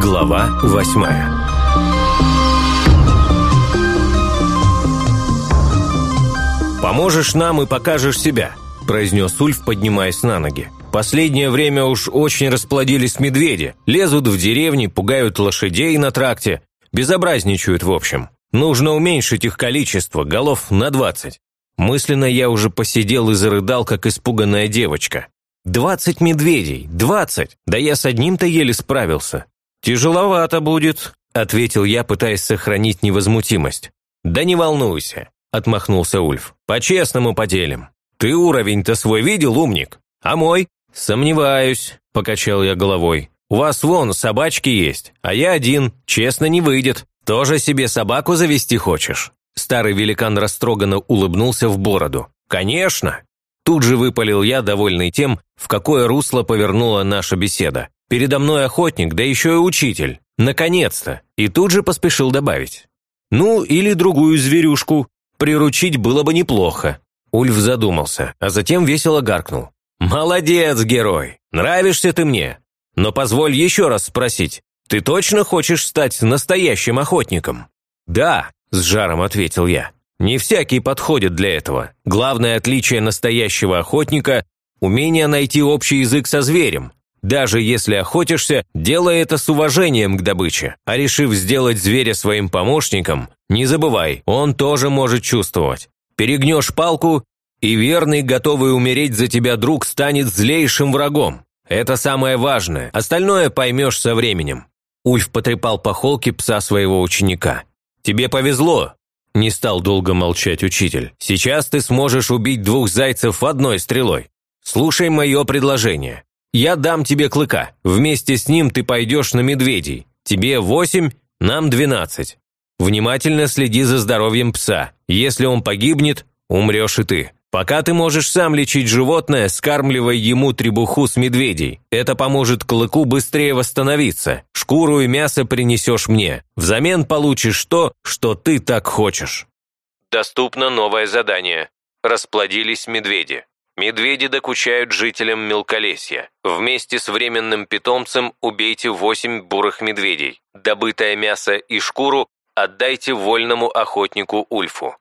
Глава восьмая «Поможешь нам и покажешь себя», – произнес Ульф, поднимаясь на ноги. «Последнее время уж очень расплодились медведи, лезут в деревни, пугают лошадей на тракте, безобразничают в общем. Нужно уменьшить их количество, голов на двадцать». Мысленно я уже посидел и зарыдал, как испуганная девочка. «Двадцать медведей! Двадцать! Да я с одним-то еле справился!» «Тяжеловато будет», – ответил я, пытаясь сохранить невозмутимость. «Да не волнуйся», – отмахнулся Ульф. «По-честному поделим. Ты уровень-то свой видел, умник? А мой?» «Сомневаюсь», – покачал я головой. «У вас вон собачки есть, а я один, честно не выйдет. Тоже себе собаку завести хочешь?» Старый великан растроганно улыбнулся в бороду. «Конечно!» Тут же выпалил я, довольный тем, в какое русло повернула наша беседа. Передо мной охотник, да еще и учитель. Наконец-то! И тут же поспешил добавить. Ну, или другую зверюшку. Приручить было бы неплохо. Ульф задумался, а затем весело гаркнул. «Молодец, герой! Нравишься ты мне! Но позволь еще раз спросить, ты точно хочешь стать настоящим охотником?» «Да», – с жаром ответил я. «Не всякий подходит для этого. Главное отличие настоящего охотника – умение найти общий язык со зверем, даже если охотишься, делай это с уважением к добыче. А решив сделать зверя своим помощником, не забывай, он тоже может чувствовать. Перегнешь палку, и верный, готовый умереть за тебя друг станет злейшим врагом. Это самое важное, остальное поймешь со временем». Ульф потрепал по холке пса своего ученика. «Тебе повезло», – не стал долго молчать учитель. «Сейчас ты сможешь убить двух зайцев одной стрелой. Слушай мое предложение. Я дам тебе клыка. Вместе с ним ты пойдешь на медведей. Тебе восемь, нам двенадцать. Внимательно следи за здоровьем пса. Если он погибнет, умрешь и ты. Пока ты можешь сам лечить животное, скармливай ему требуху с медведей. Это поможет клыку быстрее восстановиться. Шкуру и мясо принесешь мне. Взамен получишь то, что ты так хочешь. Доступно новое задание. Расплодились медведи. Медведи докучают жителям мелколесья. Вместе с временным питомцем убейте 8 бурых медведей. Добытое мясо и шкуру отдайте вольному охотнику Ульфу.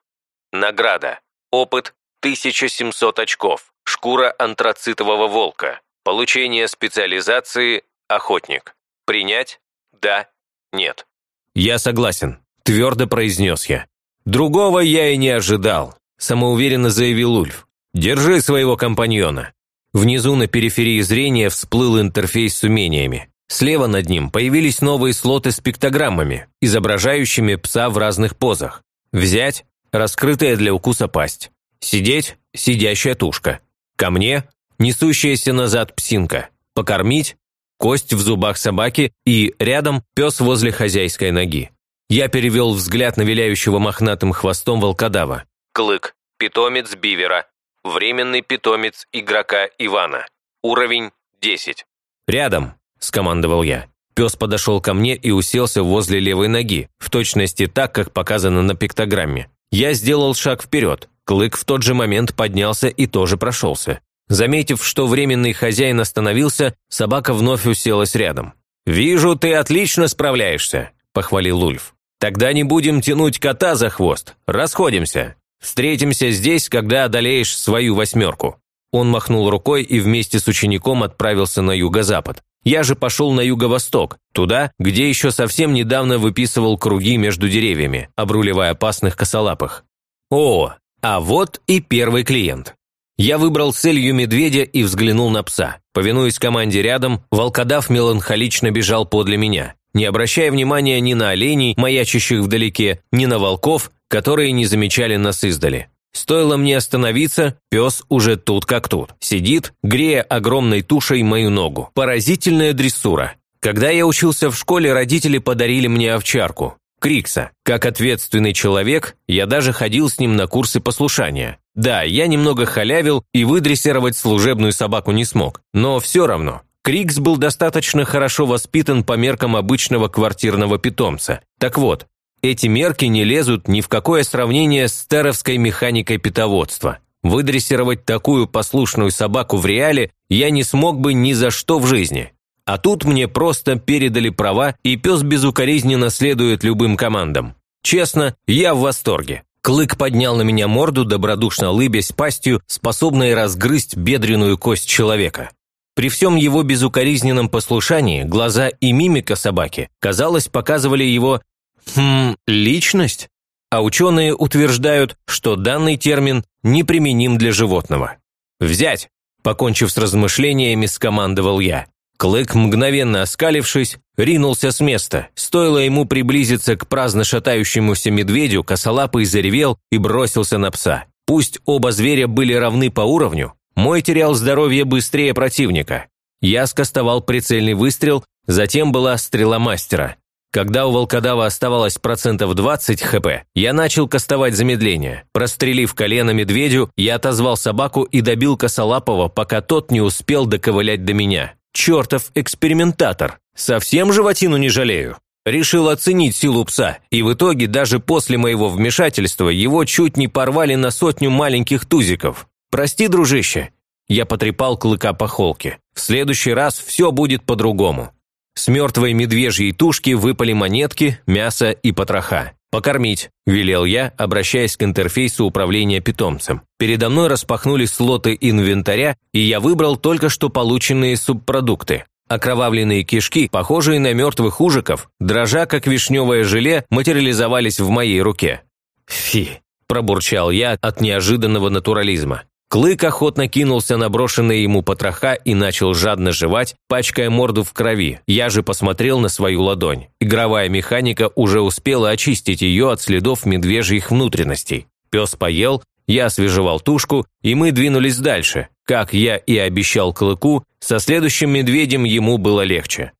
Награда. Опыт 1700 очков. Шкура антрацитового волка. Получение специализации охотник. Принять? Да. Нет. Я согласен, твердо произнес я. Другого я и не ожидал, самоуверенно заявил Ульф. «Держи своего компаньона». Внизу на периферии зрения всплыл интерфейс с умениями. Слева над ним появились новые слоты с пиктограммами, изображающими пса в разных позах. Взять – раскрытая для укуса пасть. Сидеть – сидящая тушка. Ко мне – несущаяся назад псинка. Покормить – кость в зубах собаки и рядом пес возле хозяйской ноги. Я перевел взгляд на виляющего мохнатым хвостом волкодава. Клык. Питомец бивера. Временный питомец игрока Ивана. Уровень 10. «Рядом», – скомандовал я. Пес подошел ко мне и уселся возле левой ноги, в точности так, как показано на пиктограмме. Я сделал шаг вперед. Клык в тот же момент поднялся и тоже прошелся. Заметив, что временный хозяин остановился, собака вновь уселась рядом. «Вижу, ты отлично справляешься», – похвалил Ульф. «Тогда не будем тянуть кота за хвост. Расходимся. Встретимся здесь, когда одолеешь свою восьмерку». Он махнул рукой и вместе с учеником отправился на юго-запад. Я же пошел на юго-восток, туда, где еще совсем недавно выписывал круги между деревьями, обруливая опасных косолапых. О, а вот и первый клиент. Я выбрал целью медведя и взглянул на пса. Повинуясь команде рядом, волкодав меланхолично бежал подле меня, не обращая внимания ни на оленей, маячащих вдалеке, ни на волков, которые не замечали нас издали. Стоило мне остановиться, пес уже тут как тут. Сидит, грея огромной тушей мою ногу. Поразительная дрессура. Когда я учился в школе, родители подарили мне овчарку. Крикса. Как ответственный человек, я даже ходил с ним на курсы послушания. Да, я немного халявил и выдрессировать служебную собаку не смог. Но все равно. Крикс был достаточно хорошо воспитан по меркам обычного квартирного питомца. Так вот, эти мерки не лезут ни в какое сравнение с теровской механикой питоводства. Выдрессировать такую послушную собаку в реале я не смог бы ни за что в жизни. А тут мне просто передали права, и пес безукоризненно следует любым командам. Честно, я в восторге. Клык поднял на меня морду, добродушно лыбясь пастью, способной разгрызть бедренную кость человека. При всем его безукоризненном послушании глаза и мимика собаки, казалось, показывали его «хм, личность?» А ученые утверждают, что данный термин неприменим для животного. «Взять!» – покончив с размышлениями, скомандовал я. Клык, мгновенно оскалившись, ринулся с места. Стоило ему приблизиться к праздно шатающемуся медведю, косолапый заревел и бросился на пса. Пусть оба зверя были равны по уровню, мой терял здоровье быстрее противника. Я скостовал прицельный выстрел, затем была стрела мастера. Когда у волкодава оставалось процентов 20 хп, я начал кастовать замедление. Прострелив колено медведю, я отозвал собаку и добил косолапого, пока тот не успел доковылять до меня. Чертов экспериментатор. Совсем животину не жалею. Решил оценить силу пса, и в итоге даже после моего вмешательства его чуть не порвали на сотню маленьких тузиков. «Прости, дружище». Я потрепал клыка по холке. «В следующий раз все будет по-другому». С мертвой медвежьей тушки выпали монетки, мясо и потроха. «Покормить», – велел я, обращаясь к интерфейсу управления питомцем. Передо мной распахнулись слоты инвентаря, и я выбрал только что полученные субпродукты. Окровавленные кишки, похожие на мертвых ужиков, дрожа как вишневое желе, материализовались в моей руке. «Фи», – пробурчал я от неожиданного натурализма. Клык охотно кинулся на брошенные ему потроха и начал жадно жевать, пачкая морду в крови. Я же посмотрел на свою ладонь. Игровая механика уже успела очистить ее от следов медвежьих внутренностей. Пес поел, я освежевал тушку, и мы двинулись дальше. Как я и обещал Клыку, со следующим медведем ему было легче.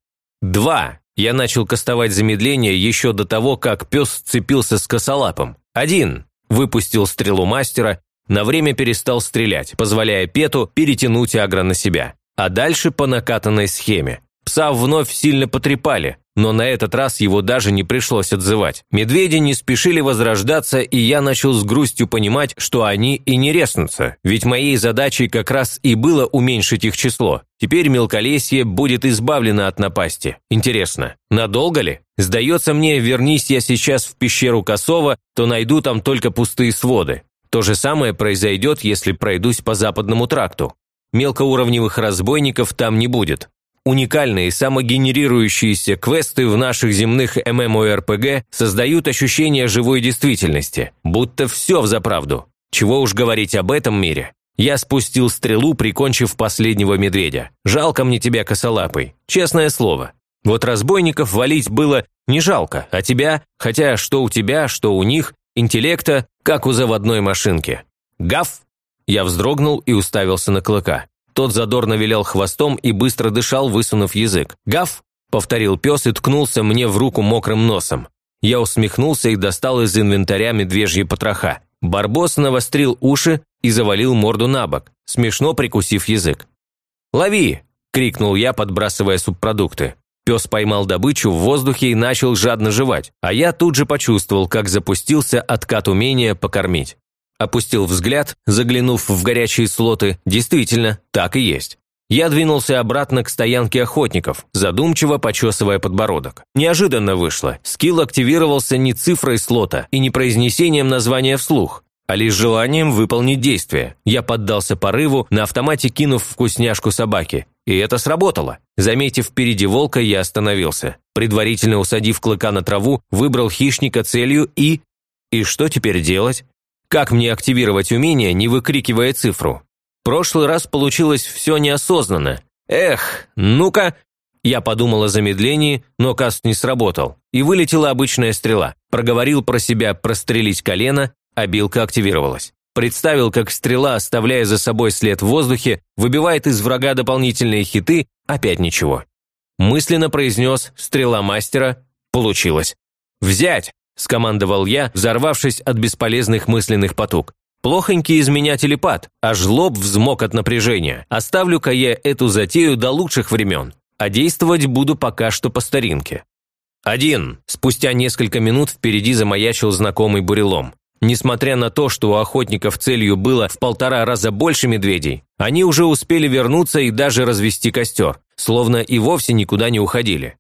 Два. Я начал кастовать замедление еще до того, как пес сцепился с косолапом. Один. Выпустил стрелу мастера, на время перестал стрелять, позволяя Пету перетянуть агро на себя. А дальше по накатанной схеме. Пса вновь сильно потрепали, но на этот раз его даже не пришлось отзывать. Медведи не спешили возрождаться, и я начал с грустью понимать, что они и не резнутся, ведь моей задачей как раз и было уменьшить их число. Теперь мелколесье будет избавлено от напасти. Интересно, надолго ли? Сдается мне, вернись я сейчас в пещеру Косова, то найду там только пустые своды. То же самое произойдет, если пройдусь по западному тракту. Мелкоуровневых разбойников там не будет. Уникальные самогенерирующиеся квесты в наших земных ММОРПГ создают ощущение живой действительности, будто все взаправду. Чего уж говорить об этом мире. Я спустил стрелу, прикончив последнего медведя. Жалко мне тебя, косолапый. Честное слово. Вот разбойников валить было не жалко, а тебя, хотя что у тебя, что у них, интеллекта, как у заводной машинки. «Гав!» Я вздрогнул и уставился на клыка. Тот задорно вилял хвостом и быстро дышал, высунув язык. «Гав!» – повторил пес и ткнулся мне в руку мокрым носом. Я усмехнулся и достал из инвентаря медвежьи потроха. Барбос навострил уши и завалил морду на бок, смешно прикусив язык. «Лови!» – крикнул я, подбрасывая субпродукты. Пес поймал добычу в воздухе и начал жадно жевать, а я тут же почувствовал, как запустился откат умения покормить. Опустил взгляд, заглянув в горячие слоты, действительно, так и есть. Я двинулся обратно к стоянке охотников, задумчиво почесывая подбородок. Неожиданно вышло. Скилл активировался не цифрой слота и не произнесением названия вслух, а лишь желанием выполнить действие. Я поддался порыву, на автомате кинув вкусняшку собаке. И это сработало. Заметив впереди волка, я остановился. Предварительно усадив клыка на траву, выбрал хищника целью и... И что теперь делать? Как мне активировать умение, не выкрикивая цифру? Прошлый раз получилось все неосознанно. Эх, ну-ка... Я подумал о замедлении, но каст не сработал. И вылетела обычная стрела. Проговорил про себя прострелить колено, а билка активировалась. Представил, как стрела, оставляя за собой след в воздухе, выбивает из врага дополнительные хиты, опять ничего. Мысленно произнес «Стрела мастера». Получилось. «Взять!» – скомандовал я, взорвавшись от бесполезных мысленных потуг. Плохонький из меня телепат, аж лоб взмок от напряжения. Оставлю-ка я эту затею до лучших времен, а действовать буду пока что по старинке. Один. Спустя несколько минут впереди замаячил знакомый бурелом. Несмотря на то, что у охотников целью было в полтора раза больше медведей, они уже успели вернуться и даже развести костер, словно и вовсе никуда не уходили.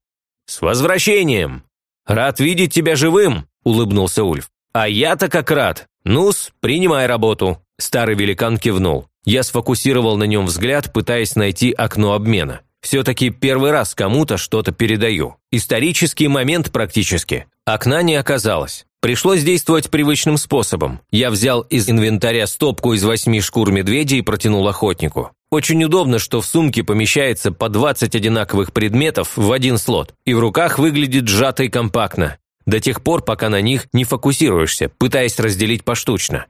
«С возвращением! Рад видеть тебя живым!» – улыбнулся Ульф. «А я-то как рад! Ну-с, принимай работу!» Старый великан кивнул. Я сфокусировал на нем взгляд, пытаясь найти окно обмена. Все-таки первый раз кому-то что-то передаю. Исторический момент практически. Окна не оказалось. Пришлось действовать привычным способом. Я взял из инвентаря стопку из восьми шкур медведя и протянул охотнику. Очень удобно, что в сумке помещается по 20 одинаковых предметов в один слот, и в руках выглядит сжато и компактно, до тех пор, пока на них не фокусируешься, пытаясь разделить поштучно.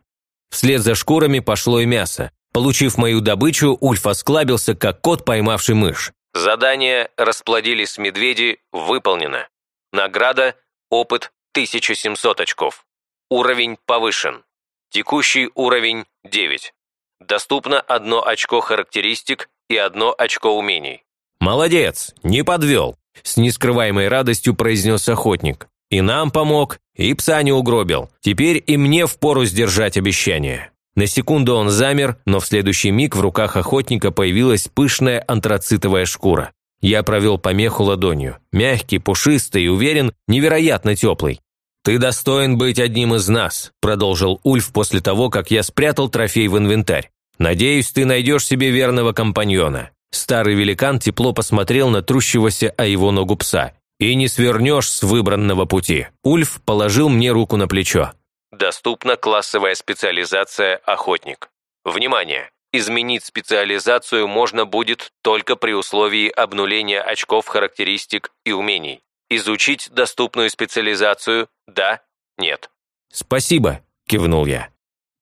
Вслед за шкурами пошло и мясо. Получив мою добычу, Ульф осклабился, как кот, поймавший мышь. Задание «Расплодились медведи» выполнено. Награда «Опыт 1700 очков». Уровень повышен. Текущий уровень 9. Доступно одно очко характеристик и одно очко умений. «Молодец, не подвел», – с нескрываемой радостью произнес охотник. «И нам помог, и пса не угробил. Теперь и мне впору сдержать обещание». На секунду он замер, но в следующий миг в руках охотника появилась пышная антрацитовая шкура. Я провел по меху ладонью. Мягкий, пушистый уверен, невероятно теплый. «Ты достоин быть одним из нас», – продолжил Ульф после того, как я спрятал трофей в инвентарь. «Надеюсь, ты найдешь себе верного компаньона». Старый великан тепло посмотрел на трущегося о его ногу пса. «И не свернешь с выбранного пути». Ульф положил мне руку на плечо. Доступна классовая специализация «Охотник». Внимание! Изменить специализацию можно будет только при условии обнуления очков характеристик и умений. Изучить доступную специализацию – да, нет. «Спасибо», – кивнул я.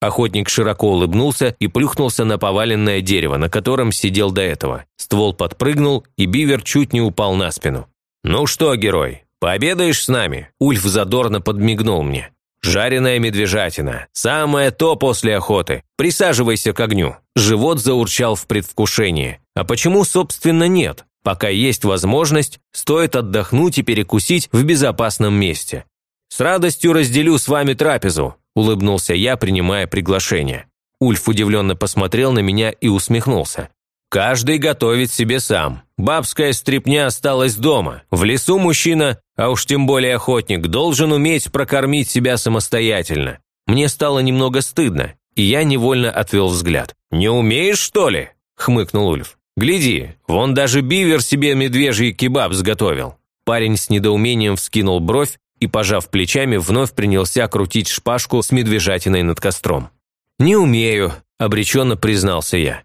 Охотник широко улыбнулся и плюхнулся на поваленное дерево, на котором сидел до этого. Ствол подпрыгнул, и бивер чуть не упал на спину. «Ну что, герой, пообедаешь с нами?» Ульф задорно подмигнул мне. Жареная медвежатина. Самое то после охоты. Присаживайся к огню. Живот заурчал в предвкушении. А почему, собственно, нет? Пока есть возможность, стоит отдохнуть и перекусить в безопасном месте. «С радостью разделю с вами трапезу», – улыбнулся я, принимая приглашение. Ульф удивленно посмотрел на меня и усмехнулся. Каждый готовит себе сам. Бабская стряпня осталась дома. В лесу мужчина, а уж тем более охотник, должен уметь прокормить себя самостоятельно. Мне стало немного стыдно, и я невольно отвел взгляд. «Не умеешь, что ли?» – хмыкнул Ульф. «Гляди, вон даже бивер себе медвежий кебаб сготовил». Парень с недоумением вскинул бровь и, пожав плечами, вновь принялся крутить шпажку с медвежатиной над костром. «Не умею», – обреченно признался я.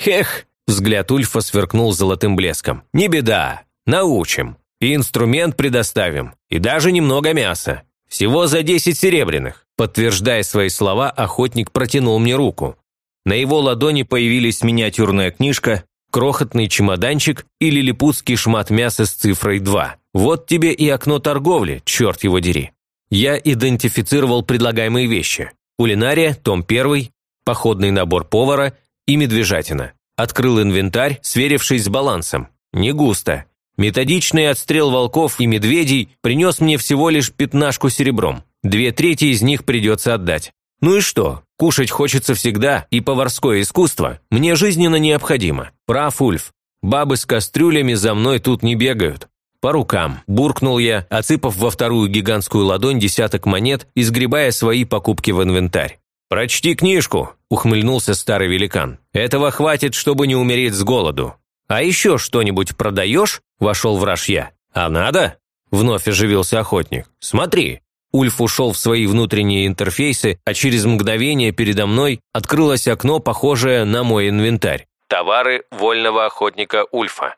«Хех, Взгляд Ульфа сверкнул золотым блеском. «Не беда, научим. И инструмент предоставим, и даже немного мяса. Всего за десять серебряных». Подтверждая свои слова, охотник протянул мне руку. На его ладони появились миниатюрная книжка, крохотный чемоданчик и лилипутский шмат мяса с цифрой 2. Вот тебе и окно торговли, черт его дери. Я идентифицировал предлагаемые вещи. Кулинария, том 1, походный набор повара и медвежатина. Открыл инвентарь, сверившись с балансом. Не густо. Методичный отстрел волков и медведей принес мне всего лишь пятнашку серебром. Две трети из них придется отдать. Ну и что? Кушать хочется всегда, и поварское искусство мне жизненно необходимо. Прав Ульф. Бабы с кастрюлями за мной тут не бегают. По рукам, буркнул я, отсыпав во вторую гигантскую ладонь десяток монет и сгребая свои покупки в инвентарь. «Прочти книжку», – ухмыльнулся старый великан. «Этого хватит, чтобы не умереть с голоду». «А еще что-нибудь продаешь?» – вошел враж я. «А надо?» – вновь оживился охотник. «Смотри». Ульф ушел в свои внутренние интерфейсы, а через мгновение передо мной открылось окно, похожее на мой инвентарь. Товары вольного охотника Ульфа.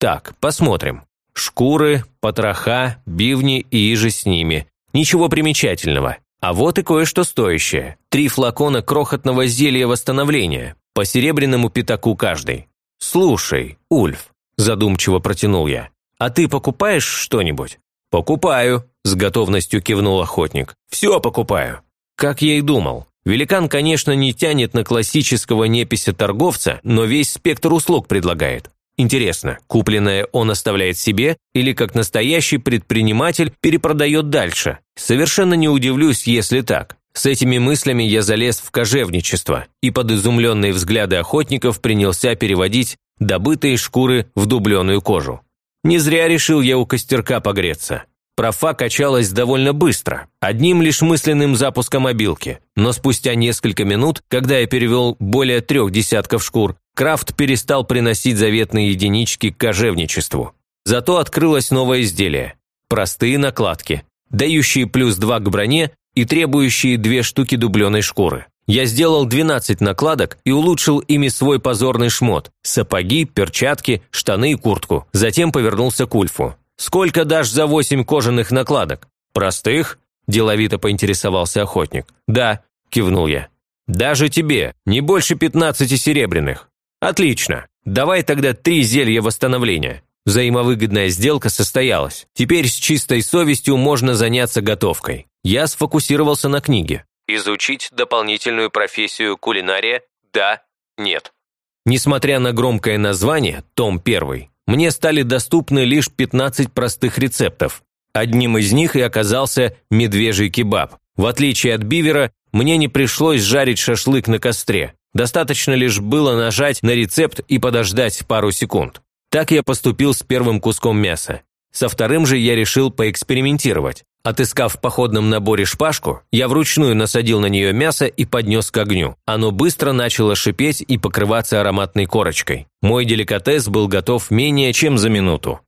Так, посмотрим. Шкуры, потроха, бивни и иже с ними. Ничего примечательного. А вот и кое-что стоящее. Три флакона крохотного зелья восстановления, по серебряному пятаку каждый. «Слушай, Ульф», – задумчиво протянул я, – «а ты покупаешь что-нибудь?» «Покупаю», – с готовностью кивнул охотник. «Все покупаю». Как я и думал. Великан, конечно, не тянет на классического непися торговца, но весь спектр услуг предлагает. Интересно, купленное он оставляет себе или как настоящий предприниматель перепродает дальше? Совершенно не удивлюсь, если так. С этими мыслями я залез в кожевничество и под изумленные взгляды охотников принялся переводить добытые шкуры в дубленую кожу. Не зря решил я у костерка погреться. Профа качалась довольно быстро, одним лишь мысленным запуском мобилки, но спустя несколько минут, когда я перевел более трех десятков шкур, Крафт перестал приносить заветные единички к кожевничеству. Зато открылось новое изделие – простые накладки, дающие плюс два к броне и требующие две штуки дубленой шкуры. Я сделал 12 накладок и улучшил ими свой позорный шмот – сапоги, перчатки, штаны и куртку. Затем повернулся к Ульфу. «Сколько дашь за восемь кожаных накладок?» «Простых?» – деловито поинтересовался охотник. «Да», – кивнул я. «Даже тебе, не больше пятнадцати серебряных». «Отлично. Давай тогда три зелья восстановления». Взаимовыгодная сделка состоялась. Теперь с чистой совестью можно заняться готовкой. Я сфокусировался на книге. Изучить дополнительную профессию кулинария? Да, нет. Несмотря на громкое название, том 1, мне стали доступны лишь 15 простых рецептов. Одним из них и оказался медвежий кебаб. В отличие от бивера, мне не пришлось жарить шашлык на костре. Достаточно лишь было нажать на рецепт и подождать пару секунд. Так я поступил с первым куском мяса. Со вторым же я решил поэкспериментировать. Отыскав в походном наборе шпажку, я вручную насадил на нее мясо и поднес к огню. Оно быстро начало шипеть и покрываться ароматной корочкой. Мой деликатес был готов менее чем за минуту.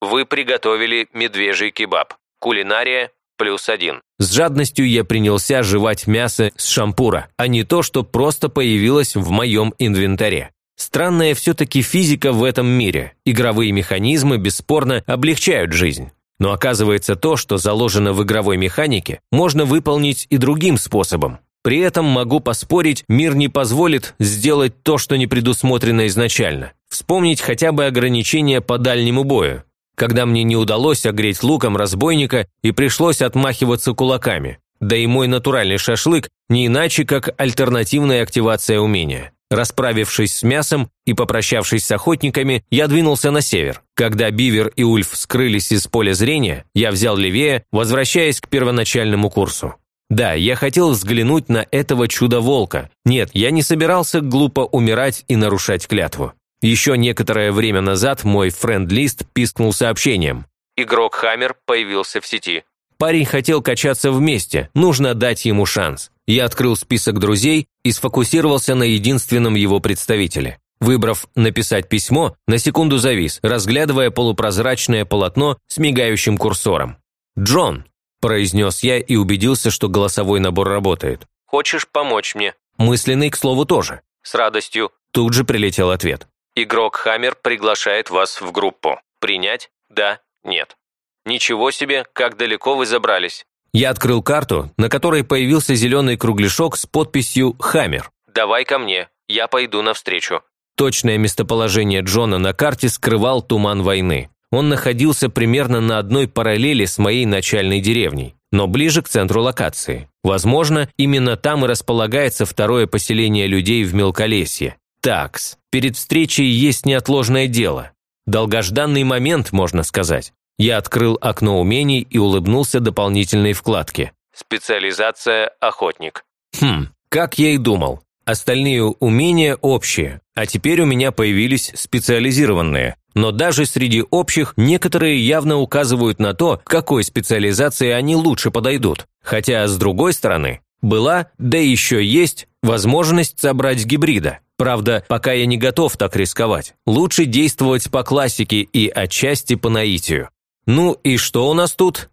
Вы приготовили медвежий кебаб. Кулинария плюс один. С жадностью я принялся жевать мясо с шампура, а не то, что просто появилось в моем инвентаре. Странная все-таки физика в этом мире. Игровые механизмы бесспорно облегчают жизнь. Но оказывается то, что заложено в игровой механике, можно выполнить и другим способом. При этом могу поспорить, мир не позволит сделать то, что не предусмотрено изначально. Вспомнить хотя бы ограничения по дальнему бою, когда мне не удалось огреть луком разбойника и пришлось отмахиваться кулаками. Да и мой натуральный шашлык не иначе, как альтернативная активация умения. Расправившись с мясом и попрощавшись с охотниками, я двинулся на север. Когда Бивер и Ульф скрылись из поля зрения, я взял левее, возвращаясь к первоначальному курсу. Да, я хотел взглянуть на этого чудо-волка. Нет, я не собирался глупо умирать и нарушать клятву. Еще некоторое время назад мой френд-лист пискнул сообщением. Игрок Хаммер появился в сети. Парень хотел качаться вместе, нужно дать ему шанс. Я открыл список друзей и сфокусировался на единственном его представителе. Выбрав «написать письмо», на секунду завис, разглядывая полупрозрачное полотно с мигающим курсором. «Джон», – произнес я и убедился, что голосовой набор работает. «Хочешь помочь мне?» Мысленный, к слову, тоже. «С радостью». Тут же прилетел ответ. «Игрок Хаммер приглашает вас в группу. Принять? Да? Нет?» «Ничего себе, как далеко вы забрались!» Я открыл карту, на которой появился зеленый кругляшок с подписью «Хаммер». «Давай ко мне, я пойду навстречу». Точное местоположение Джона на карте скрывал туман войны. Он находился примерно на одной параллели с моей начальной деревней, но ближе к центру локации. Возможно, именно там и располагается второе поселение людей в Мелколесье. Такс. Перед встречей есть неотложное дело. Долгожданный момент, можно сказать. Я открыл окно умений и улыбнулся дополнительной вкладке. Специализация «Охотник». Хм, как я и думал. Остальные умения общие, а теперь у меня появились специализированные. Но даже среди общих некоторые явно указывают на то, какой специализации они лучше подойдут. Хотя, с другой стороны, была, да еще есть, возможность собрать гибрида. Правда, пока я не готов так рисковать. Лучше действовать по классике и отчасти по наитию. Ну и что у нас тут?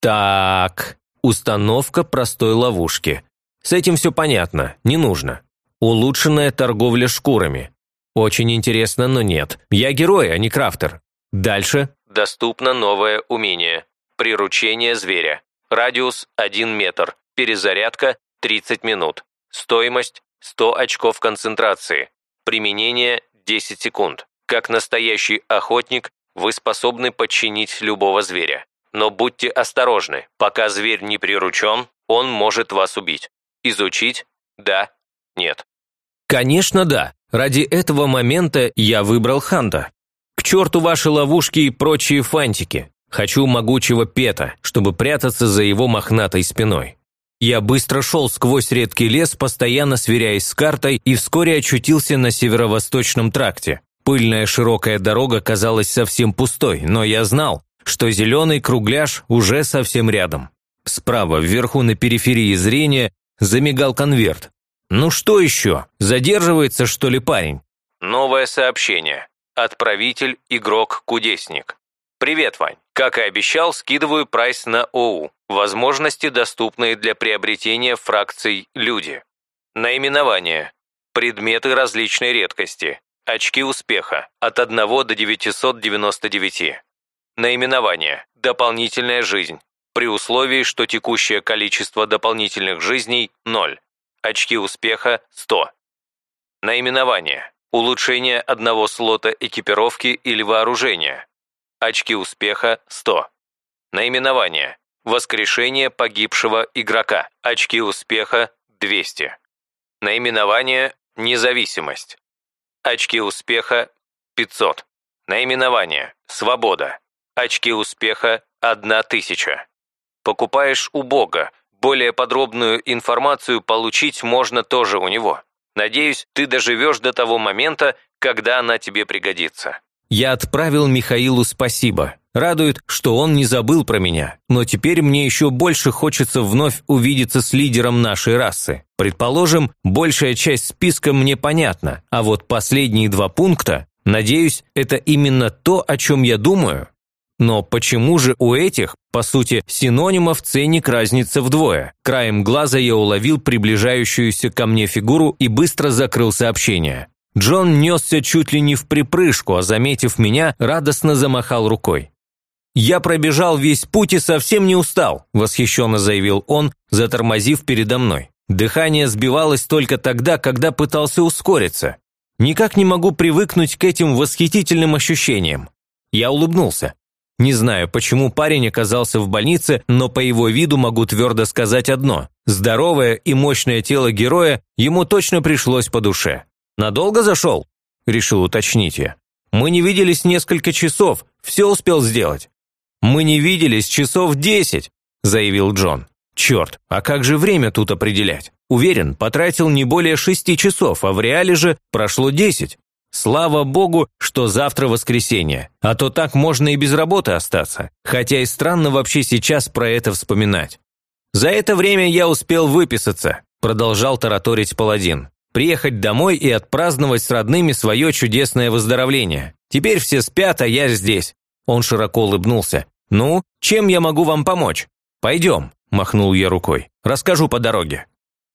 Так, установка простой ловушки. С этим все понятно, не нужно. Улучшенная торговля шкурами. Очень интересно, но нет. Я герой, а не крафтер. Дальше. Доступно новое умение. Приручение зверя. Радиус 1 метр. Перезарядка 30 минут. Стоимость 100 очков концентрации. Применение 10 секунд. Как настоящий охотник, вы способны подчинить любого зверя. Но будьте осторожны, пока зверь не приручен, он может вас убить. Изучить? Да? Нет? Конечно, да. Ради этого момента я выбрал Ханта. К черту ваши ловушки и прочие фантики. Хочу могучего пета, чтобы прятаться за его мохнатой спиной. Я быстро шел сквозь редкий лес, постоянно сверяясь с картой, и вскоре очутился на северо-восточном тракте. Пыльная широкая дорога казалась совсем пустой, но я знал, что зеленый кругляш уже совсем рядом. Справа, вверху на периферии зрения, замигал конверт. «Ну что еще? Задерживается, что ли, парень?» Новое сообщение. Отправитель – игрок-кудесник. «Привет, Вань. Как и обещал, скидываю прайс на ОУ. Возможности, доступные для приобретения фракций «Люди». Наименование. Предметы различной редкости. Очки успеха. От 1 до 999. Наименование. Дополнительная жизнь. При условии, что текущее количество дополнительных жизней – 0. Очки успеха – 100. Наименование. Улучшение одного слота экипировки или вооружения. Очки успеха – 100. Наименование. Воскрешение погибшего игрока. Очки успеха – 200. Наименование – независимость. Очки успеха – 500. Наименование – свобода. Очки успеха – 1000. Покупаешь у Бога. Более подробную информацию получить можно тоже у него. Надеюсь, ты доживешь до того момента, когда она тебе пригодится. Я отправил Михаилу спасибо. Радует, что он не забыл про меня. Но теперь мне еще больше хочется вновь увидеться с лидером нашей расы. Предположим, большая часть списка мне понятна, а вот последние два пункта, надеюсь, это именно то, о чем я думаю. Но почему же у этих, по сути, синонимов ценник разница вдвое? Краем глаза я уловил приближающуюся ко мне фигуру и быстро закрыл сообщение. Джон несся чуть ли не в припрыжку, а заметив меня, радостно замахал рукой. «Я пробежал весь путь и совсем не устал», – восхищенно заявил он, затормозив передо мной. Дыхание сбивалось только тогда, когда пытался ускориться. Никак не могу привыкнуть к этим восхитительным ощущениям. Я улыбнулся. Не знаю, почему парень оказался в больнице, но по его виду могу твердо сказать одно. Здоровое и мощное тело героя ему точно пришлось по душе. «Надолго зашел?» – решил уточнить я. «Мы не виделись несколько часов, все успел сделать». «Мы не виделись часов десять», – заявил Джон. «Черт, а как же время тут определять? Уверен, потратил не более шести часов, а в реале же прошло десять. Слава богу, что завтра воскресенье, а то так можно и без работы остаться, хотя и странно вообще сейчас про это вспоминать. За это время я успел выписаться, продолжал тараторить паладин приехать домой и отпраздновать с родными свое чудесное выздоровление. Теперь все спят, а я здесь». Он широко улыбнулся. «Ну, чем я могу вам помочь?» «Пойдем», – махнул я рукой. «Расскажу по дороге».